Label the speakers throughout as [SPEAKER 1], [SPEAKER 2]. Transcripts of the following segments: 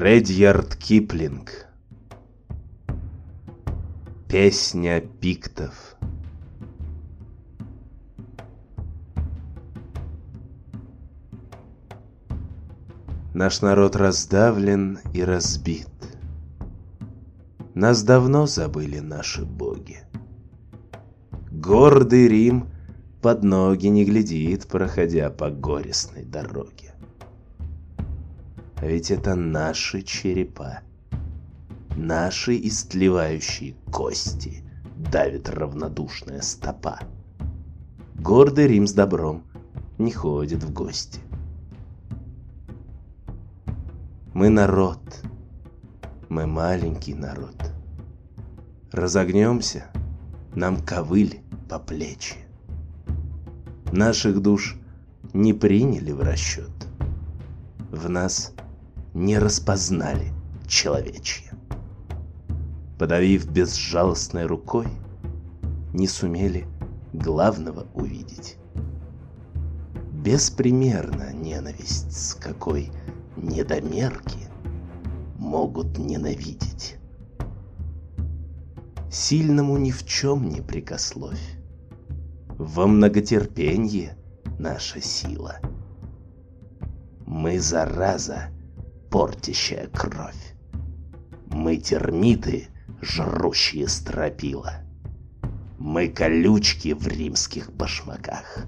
[SPEAKER 1] Редьярд Киплинг Песня пиктов Наш народ раздавлен и разбит. Нас давно забыли наши боги. Гордый Рим под ноги не глядит, проходя по горестной дороге. Ведь это наши черепа, наши истлевающие кости давит равнодушная стопа. Гордый Рим с добром не ходит в гости. Мы народ, мы маленький народ. Разогнемся, нам ковыль по плечи. Наших душ не приняли в расчет. В нас не распознали человечье. Подавив безжалостной рукой, не сумели главного увидеть. Беспримерна ненависть, с какой недомерки могут ненавидеть. Сильному ни в чем не прикословь. Во многотерпенье наша сила. Мы зараза, портящая кровь. Мы термиты, жрущие стропила. Мы колючки в римских башмаках.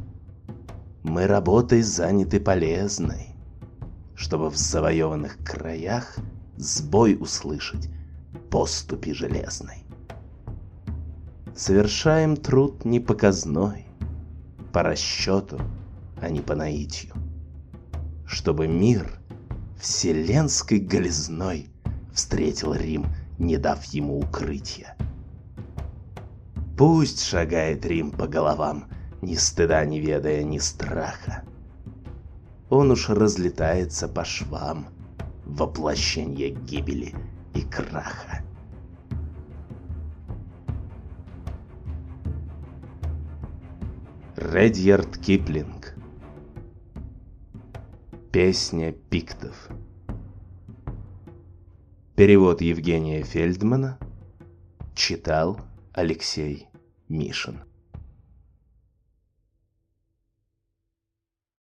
[SPEAKER 1] Мы работой заняты полезной чтобы в завоеванных краях сбой услышать поступи железной. Совершаем труд непоказной, по расчету, а не по наитию, чтобы мир вселенской голизной встретил Рим, не дав ему укрытия. Пусть шагает Рим по головам, ни стыда не ведая, ни страха он уж разлетается по швам, воплощение гибели и краха. Редьярд Киплинг Песня пиктов. Перевод Евгения Фельдмана. Читал Алексей Мишин